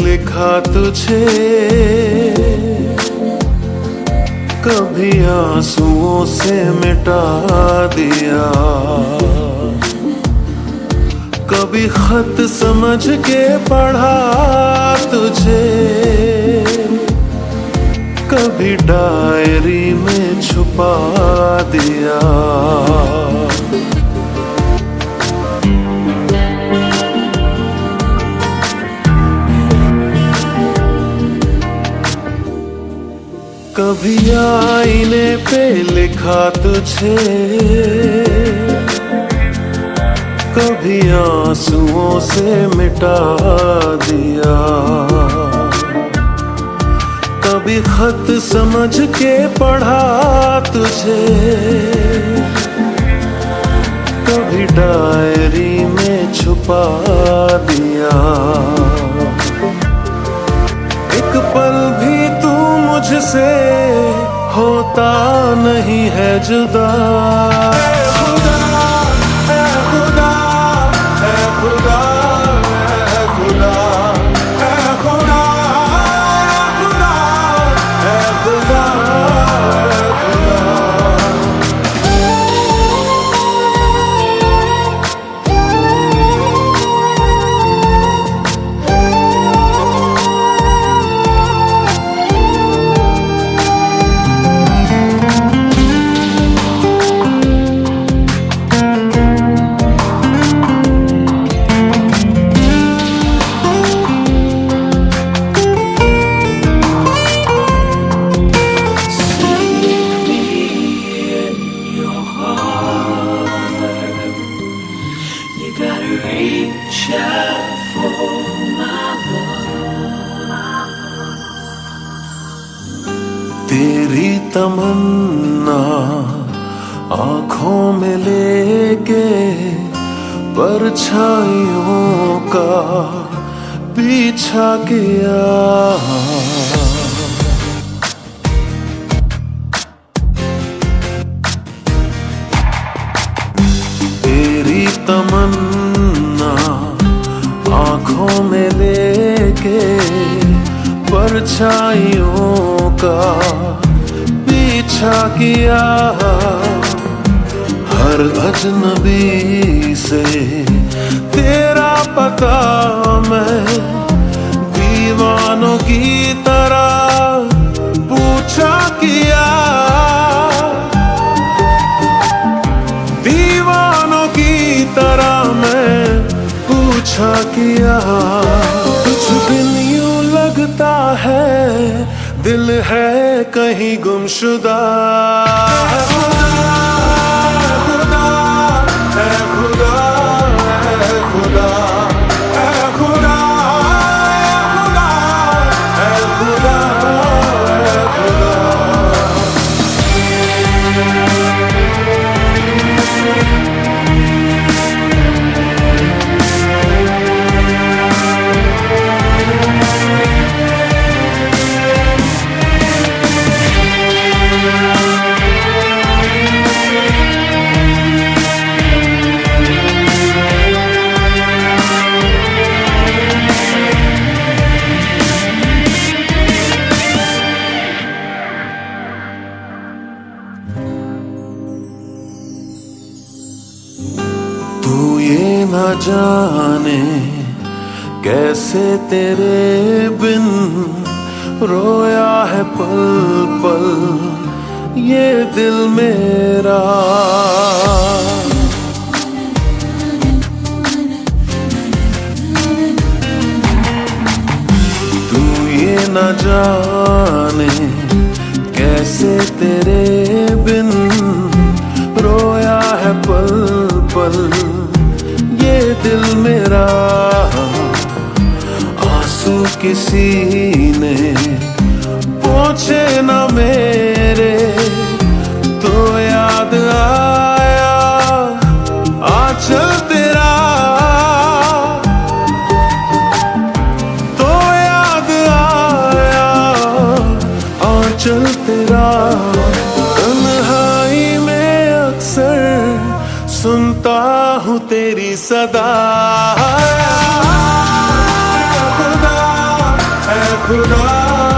लिखा तुझे। कभी आंसुओं से मिटा दिया। कभी खत समझ के पढ़ा तुझे। कभी डायरी में छुपा दिया। कभी आईने पे लिखा तुझे। कभी आंसुओं से मिटा दिया। कभी खत समझ के पढ़ा तुझे। कभी डायरी में छुपा दिया। एक पल भी मुझसे होता नहीं है जुदा। तेरी तमन्ना आँखों में लेके परछाइयों का पीछा किया। परछाइयों का पीछा किया। हर अजनबी से तेरा पता मैं दीवानों की तरह पूछा किया। दीवानों की तरह मैं पूछा किया। लगता है दिल है कहीं गुमशुदा। न जाने कैसे तेरे बिन रोया है पल पल ये दिल मेरा। तू ये न जाने कैसे तेरे बिन रोया है पल पल ये दिल मेरा। आँसू किसी ने पहुँचे ना मेरे। तेरी सदा खुदा खुदा।